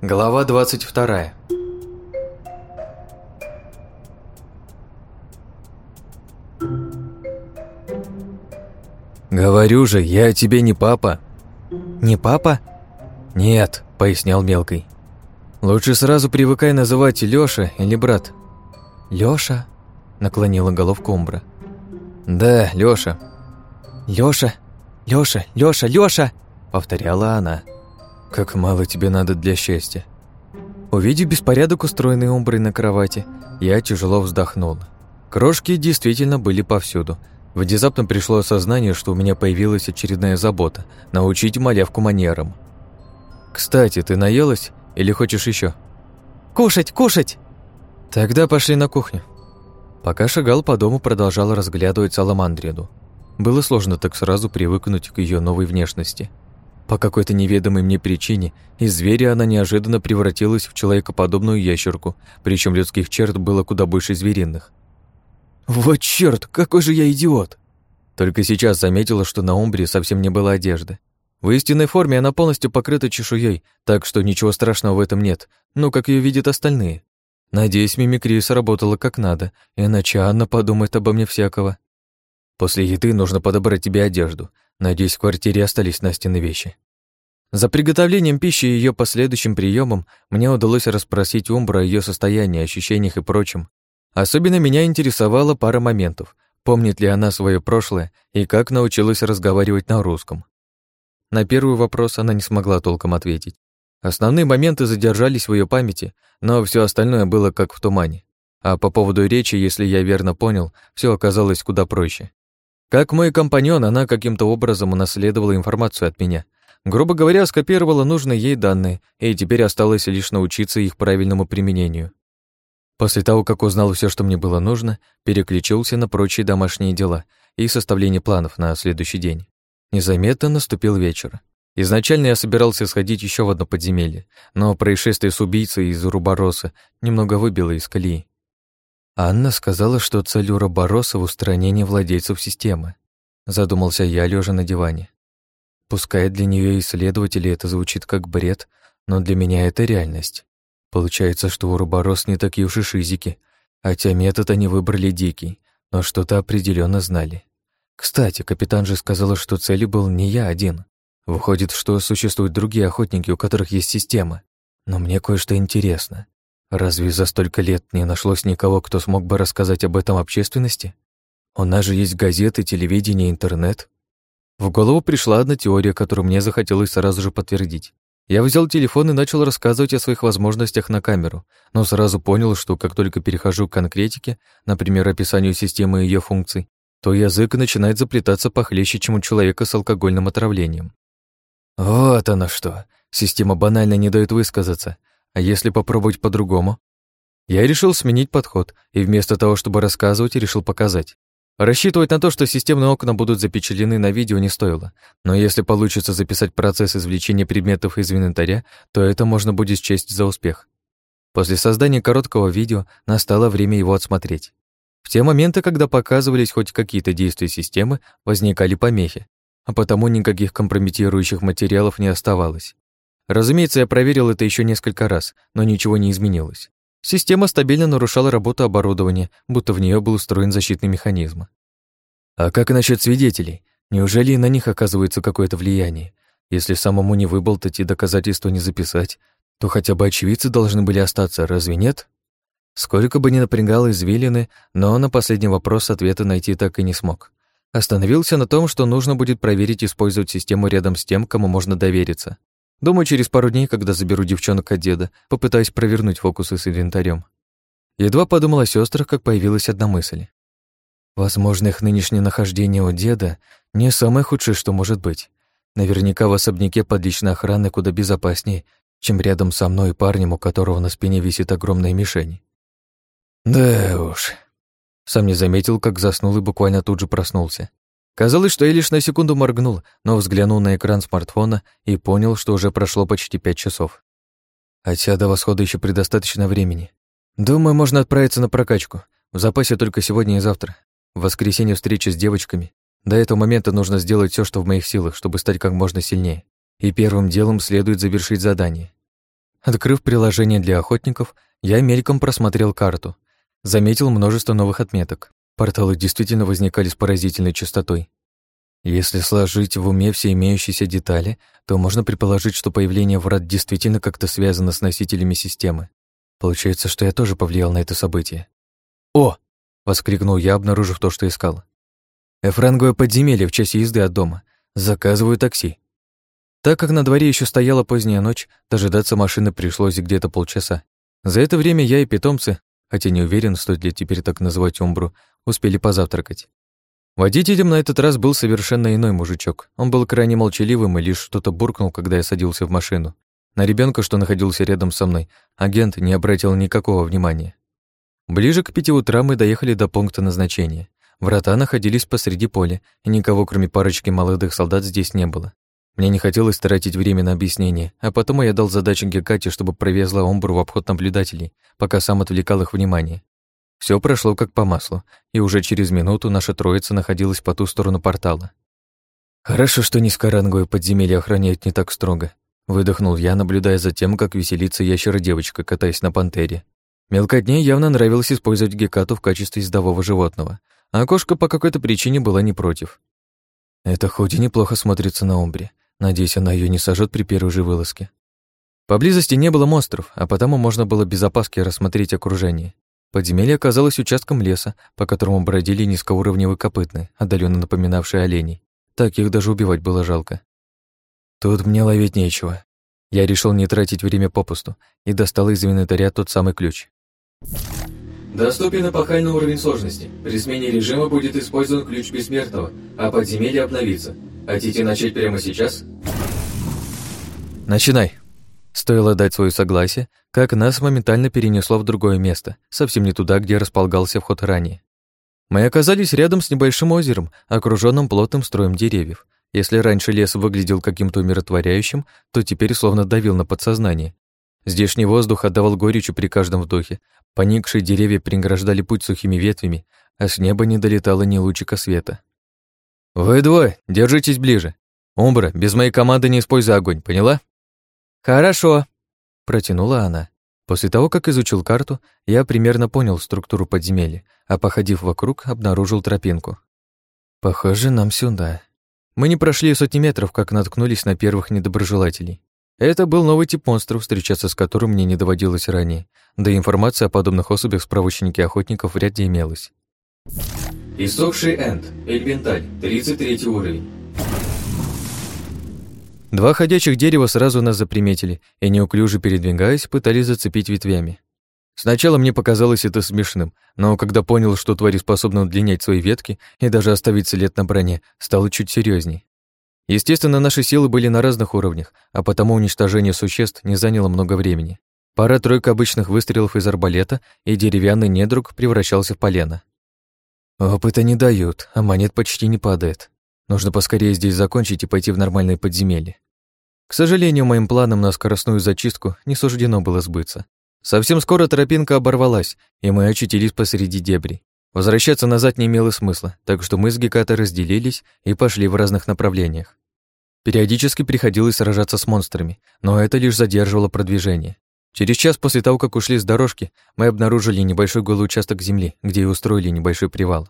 Глава 22 «Говорю же, я тебе не папа». «Не папа?» «Нет», — пояснял мелкий. «Лучше сразу привыкай называть Лёша или брат». «Лёша?» — наклонила головку Умбра. «Да, Лёша». «Лёша! Лёша! Лёша! Лёша!» — повторяла она. «Как мало тебе надо для счастья». Увидев беспорядок, устроенный Умброй на кровати, я тяжело вздохнул. Крошки действительно были повсюду. Внезапно пришло осознание, что у меня появилась очередная забота – научить малявку манерам. «Кстати, ты наелась или хочешь еще? «Кушать, кушать!» «Тогда пошли на кухню». Пока шагал по дому, продолжал разглядывать Саламандриду. Было сложно так сразу привыкнуть к ее новой внешности. По какой-то неведомой мне причине из зверя она неожиданно превратилась в человекоподобную ящерку, причем людских черт было куда больше звериных. Вот черт, какой же я идиот! Только сейчас заметила, что на Умбре совсем не было одежды. В истинной форме она полностью покрыта чешуей, так что ничего страшного в этом нет, ну, как ее видят остальные. Надеюсь, мимикрия сработала как надо, иначе Анна подумает обо мне всякого. После еды нужно подобрать тебе одежду. Надеюсь, в квартире остались Настины вещи. За приготовлением пищи и ее последующим приемом мне удалось расспросить Умбра о ее состоянии, ощущениях и прочем. Особенно меня интересовала пара моментов. Помнит ли она свое прошлое и как научилась разговаривать на русском? На первый вопрос она не смогла толком ответить. Основные моменты задержались в ее памяти, но все остальное было как в тумане. А по поводу речи, если я верно понял, все оказалось куда проще. Как мой компаньон, она каким-то образом унаследовала информацию от меня. Грубо говоря, скопировала нужные ей данные, и теперь осталось лишь научиться их правильному применению. После того, как узнал все, что мне было нужно, переключился на прочие домашние дела и составление планов на следующий день. Незаметно наступил вечер. Изначально я собирался сходить еще в одно подземелье, но происшествие с убийцей из Рубороса немного выбило из колеи. Анна сказала, что цель Уробороса в устранении владельцев системы. Задумался я, лежа на диване. Пускай для нее исследователей это звучит как бред, но для меня это реальность. Получается, что Уроборос не такие уж и шизики, хотя метод они выбрали дикий, но что-то определенно знали. Кстати, капитан же сказала, что целью был не я один. Выходит, что существуют другие охотники, у которых есть система. Но мне кое-что интересно. Разве за столько лет не нашлось никого, кто смог бы рассказать об этом общественности? У нас же есть газеты, телевидение, интернет. В голову пришла одна теория, которую мне захотелось сразу же подтвердить. Я взял телефон и начал рассказывать о своих возможностях на камеру, но сразу понял, что как только перехожу к конкретике, например, описанию системы и ее функций, то язык начинает заплетаться похлеще, чем у человека с алкогольным отравлением. Вот оно что. Система банально не дает высказаться. А если попробовать по-другому? Я решил сменить подход и вместо того, чтобы рассказывать, решил показать. Рассчитывать на то, что системные окна будут запечатлены на видео, не стоило. Но если получится записать процесс извлечения предметов из инвентаря, то это можно будет счесть за успех. После создания короткого видео настало время его отсмотреть. В те моменты, когда показывались хоть какие-то действия системы, возникали помехи, а потому никаких компрометирующих материалов не оставалось. Разумеется, я проверил это еще несколько раз, но ничего не изменилось. Система стабильно нарушала работу оборудования, будто в нее был устроен защитный механизм. А как насчет свидетелей? Неужели на них оказывается какое-то влияние? Если самому не выболтать и доказательства не записать, то хотя бы очевидцы должны были остаться, разве нет? Сколько бы ни напрягал извилины, но на последний вопрос ответа найти так и не смог. Остановился на том, что нужно будет проверить использовать систему рядом с тем, кому можно довериться. Думаю, через пару дней, когда заберу девчонок от деда, попытаюсь провернуть фокусы с инвентарем. Едва подумала о сестрах, как появилась одна мысль. Возможно, их нынешнее нахождение у деда не самое худшее, что может быть. Наверняка в особняке под личной охраной куда безопаснее, чем рядом со мной и парнем, у которого на спине висит огромная мишень. Да уж, сам не заметил, как заснул и буквально тут же проснулся. Казалось, что я лишь на секунду моргнул, но взглянул на экран смартфона и понял, что уже прошло почти пять часов. Хотя до восхода еще предостаточно времени. Думаю, можно отправиться на прокачку. В запасе только сегодня и завтра. В воскресенье встреча с девочками. До этого момента нужно сделать все, что в моих силах, чтобы стать как можно сильнее. И первым делом следует завершить задание. Открыв приложение для охотников, я мельком просмотрел карту. Заметил множество новых отметок. Порталы действительно возникали с поразительной частотой. Если сложить в уме все имеющиеся детали, то можно предположить, что появление врат действительно как-то связано с носителями системы. Получается, что я тоже повлиял на это событие. «О!» — воскликнул я, обнаружив то, что искал. «Эфранговое подземелье в часе езды от дома. Заказываю такси». Так как на дворе еще стояла поздняя ночь, дожидаться машины пришлось где-то полчаса. За это время я и питомцы, хотя не уверен, стоит ли теперь так называть Умбру, успели позавтракать. Водителем на этот раз был совершенно иной мужичок. Он был крайне молчаливым и лишь что-то буркнул, когда я садился в машину. На ребенка, что находился рядом со мной, агент не обратил никакого внимания. Ближе к пяти утра мы доехали до пункта назначения. Врата находились посреди поля, и никого, кроме парочки молодых солдат, здесь не было. Мне не хотелось тратить время на объяснение, а потому я дал задачу Гекате, чтобы провезла Омбру в обход наблюдателей, пока сам отвлекал их внимание. Все прошло как по маслу, и уже через минуту наша троица находилась по ту сторону портала. «Хорошо, что низкоранговое подземелье охраняют не так строго», выдохнул я, наблюдая за тем, как веселится ящера-девочка, катаясь на пантере. Мелкотней явно нравилось использовать гекату в качестве ездового животного, а кошка по какой-то причине была не против. Это хоть и неплохо смотрится на Омбре, Надеюсь, она ее не сожжет при первой же вылазке. Поблизости не было монстров, а потому можно было без опаски рассмотреть окружение. Подземелье оказалось участком леса, по которому бродили низкоуровневые копытные, отдаленно напоминавшие оленей. Таких даже убивать было жалко. Тут мне ловить нечего. Я решил не тратить время попусту и достал из инвентаря тот самый ключ. Доступен эпохальный уровень сложности. При смене режима будет использован ключ бессмертного, а подземелье обновится. Хотите начать прямо сейчас? Начинай. Стоило дать свое согласие, как нас моментально перенесло в другое место, совсем не туда, где располагался вход ранее. Мы оказались рядом с небольшим озером, окруженным плотным строем деревьев. Если раньше лес выглядел каким-то умиротворяющим, то теперь словно давил на подсознание. Здешний воздух отдавал горечью при каждом вдохе, поникшие деревья преграждали путь сухими ветвями, а с неба не долетало ни лучика света. «Вы двое, держитесь ближе. Умбра, без моей команды не используй огонь, поняла?» «Хорошо», — протянула она. После того, как изучил карту, я примерно понял структуру подземелья, а походив вокруг, обнаружил тропинку. Похоже, нам сюда. Мы не прошли сотни метров, как наткнулись на первых недоброжелателей. Это был новый тип монстров, встречаться с которым мне не доводилось ранее, да и информация о подобных особях в справочнике охотников вряд ли имелась. Иссохший Энд, Эльменталь, 33 уровень. Два ходячих дерева сразу нас заприметили и, неуклюже передвигаясь, пытались зацепить ветвями. Сначала мне показалось это смешным, но когда понял, что твари способны удлинять свои ветки и даже оставить след на броне, стало чуть серьезней. Естественно, наши силы были на разных уровнях, а потому уничтожение существ не заняло много времени. Пара-тройка обычных выстрелов из арбалета, и деревянный недруг превращался в полено. Опыта не дают, а монет почти не падает. Нужно поскорее здесь закончить и пойти в нормальное подземелье. К сожалению, моим планам на скоростную зачистку не суждено было сбыться. Совсем скоро тропинка оборвалась, и мы очутились посреди дебри. Возвращаться назад не имело смысла, так что мы с Геката разделились и пошли в разных направлениях. Периодически приходилось сражаться с монстрами, но это лишь задерживало продвижение. Через час после того, как ушли с дорожки, мы обнаружили небольшой голый участок земли, где и устроили небольшой привал.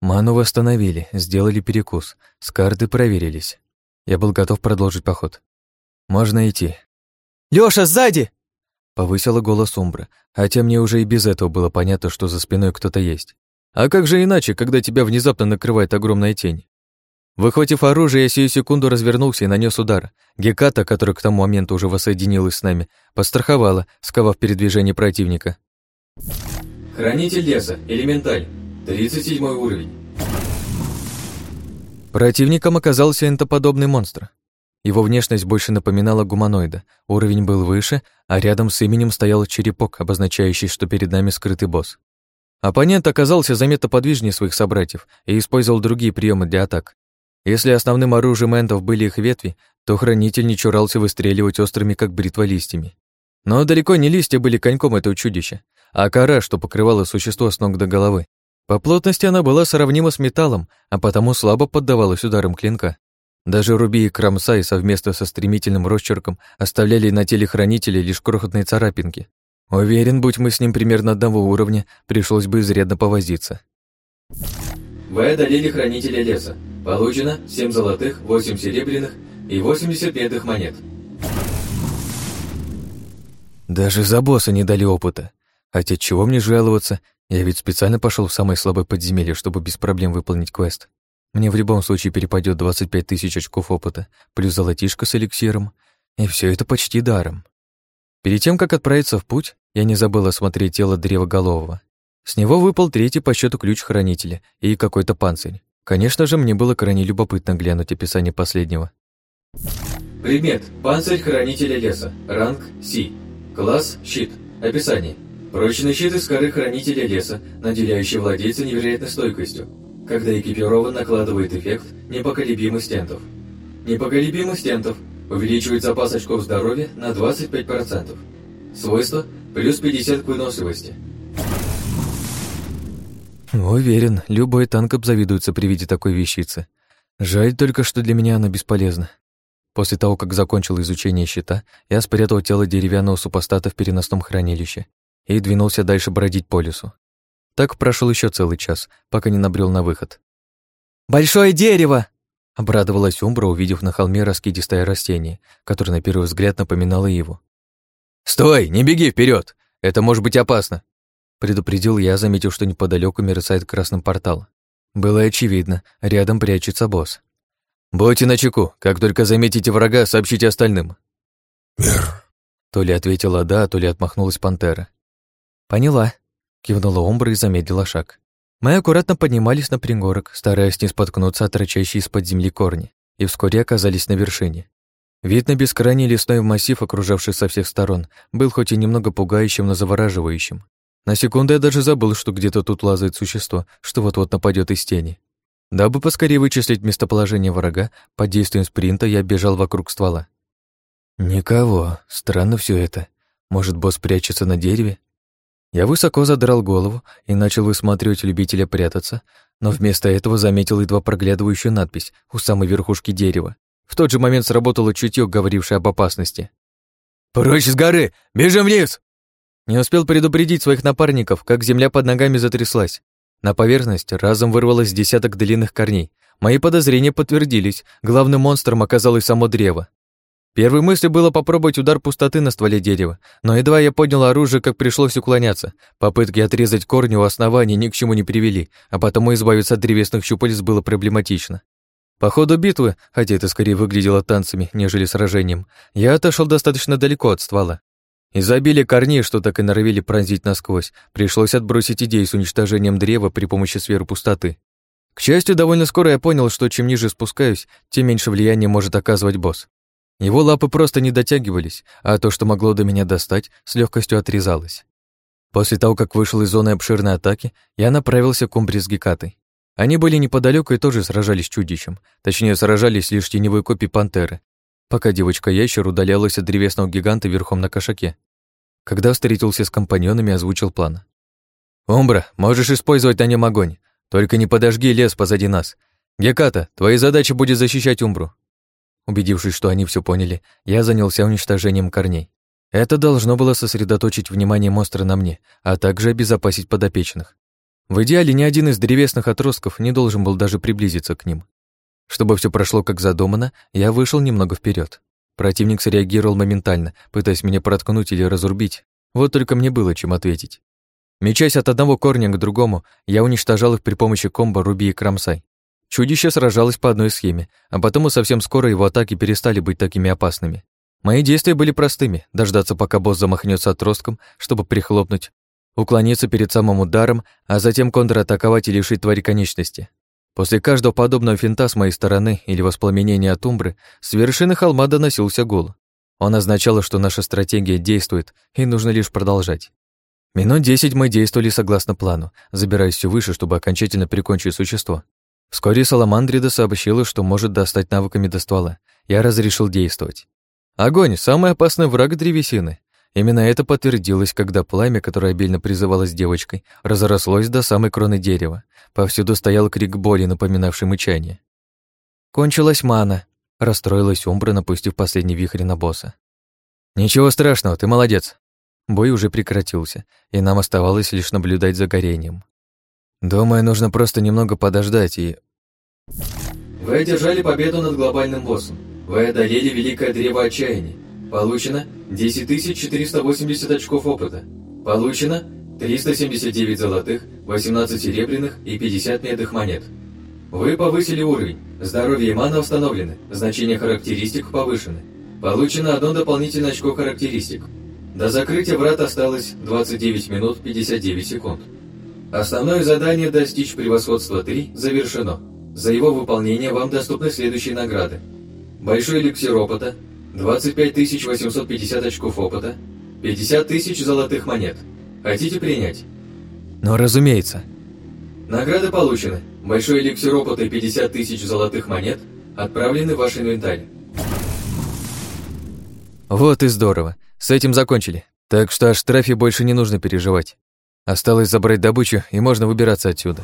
Ману восстановили, сделали перекус, с карты проверились. Я был готов продолжить поход. Можно идти. «Лёша, сзади!» Повысила голос Умбра, хотя мне уже и без этого было понятно, что за спиной кто-то есть. А как же иначе, когда тебя внезапно накрывает огромная тень? Выхватив оружие, я сию секунду развернулся и нанес удар. Геката, которая к тому моменту уже воссоединилась с нами, постраховала, сковав передвижение противника. Хранитель леса, элементаль, 37 уровень. Противником оказался энтоподобный монстр. Его внешность больше напоминала гуманоида, уровень был выше, а рядом с именем стоял черепок, обозначающий, что перед нами скрытый босс. Оппонент оказался заметно подвижнее своих собратьев и использовал другие приемы для атак. Если основным оружием энтов были их ветви, то хранитель не чурался выстреливать острыми, как бритва, листьями. Но далеко не листья были коньком этого чудища, а кора, что покрывала существо с ног до головы. По плотности она была сравнима с металлом, а потому слабо поддавалась ударам клинка. Даже Руби и Крамсай совместно со стремительным росчерком оставляли на теле хранителя лишь крохотные царапинки. Уверен, будь мы с ним примерно одного уровня, пришлось бы изрядно повозиться. Вы одолели хранителя леса. Получено 7 золотых, 8 серебряных и 80 медных монет. Даже за босса не дали опыта. Хотя чего мне жаловаться, я ведь специально пошел в самое слабое подземелье, чтобы без проблем выполнить квест. Мне в любом случае перепадет 25 тысяч очков опыта, плюс золотишко с эликсиром, и все это почти даром. Перед тем, как отправиться в путь, я не забыл осмотреть тело древоголового. С него выпал третий по счету ключ хранителя и какой-то панцирь. Конечно же, мне было крайне любопытно глянуть описание последнего. Предмет. Панцирь хранителя леса. Ранг Си. Класс щит. Описание. Прочный щит из коры хранителя леса, наделяющий владельца невероятной стойкостью. Когда экипирован, накладывает эффект непоколебимость тентов. Непоколебимость тентов увеличивает запас очков здоровья на 25%. Свойство плюс 50 к выносливости. Уверен, любой танк обзавидуется при виде такой вещицы. Жаль только, что для меня она бесполезна. После того, как закончил изучение щита, я спрятал тело деревянного супостата в переносном хранилище и двинулся дальше бродить по лесу. Так прошел еще целый час, пока не набрел на выход. «Большое дерево!» — обрадовалась Умбра, увидев на холме раскидистое растение, которое на первый взгляд напоминало его. «Стой, не беги вперед! Это может быть опасно!» Предупредил я, заметив, что неподалеку мерцает красным портал. Было очевидно, рядом прячется босс. «Будьте начеку, как только заметите врага, сообщите остальным». «Мир!» То ли ответила «да», то ли отмахнулась пантера. «Поняла», — кивнула Омбра и замедлила шаг. Мы аккуратно поднимались на пригорок, стараясь не споткнуться от торчащей из-под земли корни, и вскоре оказались на вершине. Вид на бескрайний лесной массив, окружавший со всех сторон, был хоть и немного пугающим, но завораживающим. На секунду я даже забыл, что где-то тут лазает существо, что вот-вот нападет из тени. Дабы поскорее вычислить местоположение врага, под действием спринта я бежал вокруг ствола. Никого. Странно все это. Может, босс прячется на дереве? Я высоко задрал голову и начал высматривать любителя прятаться, но вместо этого заметил едва проглядывающую надпись у самой верхушки дерева. В тот же момент сработало чутье, говорившее об опасности. «Прочь с горы! Бежим вниз!» Не успел предупредить своих напарников, как земля под ногами затряслась. На поверхность разом вырвалось десяток длинных корней. Мои подозрения подтвердились. Главным монстром оказалось само древо. Первой мыслью было попробовать удар пустоты на стволе дерева, но едва я поднял оружие, как пришлось уклоняться. Попытки отрезать корни у основания ни к чему не привели, а потому избавиться от древесных щупалец было проблематично. По ходу битвы, хотя это скорее выглядело танцами, нежели сражением, я отошел достаточно далеко от ствола. Из-за обилия корней, что так и норовили пронзить насквозь, пришлось отбросить идею с уничтожением древа при помощи сферы пустоты. К счастью, довольно скоро я понял, что чем ниже спускаюсь, тем меньше влияния может оказывать босс. Его лапы просто не дотягивались, а то, что могло до меня достать, с легкостью отрезалось. После того, как вышел из зоны обширной атаки, я направился к Умбре с Гекатой. Они были неподалеку и тоже сражались с чудищем. Точнее, сражались лишь теневой копии пантеры, пока девочка-ящер удалялась от древесного гиганта верхом на кошаке. Когда встретился с компаньонами, озвучил план. «Умбра, можешь использовать на нем огонь. Только не подожги лес позади нас. Геката, твоя задача будет защищать Умбру. Убедившись, что они все поняли, я занялся уничтожением корней. Это должно было сосредоточить внимание монстра на мне, а также обезопасить подопечных. В идеале ни один из древесных отростков не должен был даже приблизиться к ним. Чтобы все прошло как задумано, я вышел немного вперед. Противник среагировал моментально, пытаясь меня проткнуть или разрубить. Вот только мне было чем ответить. Мечась от одного корня к другому, я уничтожал их при помощи комбо Руби и Крамсай. Чудище сражалось по одной схеме, а потом и совсем скоро его атаки перестали быть такими опасными. Мои действия были простыми — дождаться, пока босс замахнется отростком, чтобы прихлопнуть, уклониться перед самым ударом, а затем контратаковать и лишить твари конечности. После каждого подобного финта с моей стороны или воспламенения от умбры с вершины холма доносился гул. Он означало, что наша стратегия действует, и нужно лишь продолжать. Минут десять мы действовали согласно плану, забираясь все выше, чтобы окончательно прикончить существо. Вскоре Саламандрида сообщила, что может достать навыками до ствола. Я разрешил действовать. Огонь — самый опасный враг древесины. Именно это подтвердилось, когда пламя, которое обильно призывалось девочкой, разрослось до самой кроны дерева. Повсюду стоял крик боли, напоминавший мычание. «Кончилась мана», Расстроилась Умбра, напустив последний вихрь на босса. «Ничего страшного, ты молодец». Бой уже прекратился, и нам оставалось лишь наблюдать за горением. Думаю, нужно просто немного подождать и... Вы одержали победу над глобальным боссом. Вы одолели Великое Древо Отчаяния. Получено 10 480 очков опыта. Получено 379 золотых, 18 серебряных и 50 медных монет. Вы повысили уровень. Здоровье и мана установлены. Значения характеристик повышены. Получено одно дополнительное очко характеристик. До закрытия врат осталось 29 минут 59 секунд. Основное задание «Достичь превосходства 3» завершено. За его выполнение вам доступны следующие награды. Большой эликсир опыта, 25 850 очков опыта, 50 тысяч золотых монет. Хотите принять? Ну, разумеется. Награды получены. Большой эликсир опыта и 50 тысяч золотых монет отправлены в ваш инвентарь. Вот и здорово. С этим закончили. Так что о штрафе больше не нужно переживать. Осталось забрать добычу, и можно выбираться отсюда.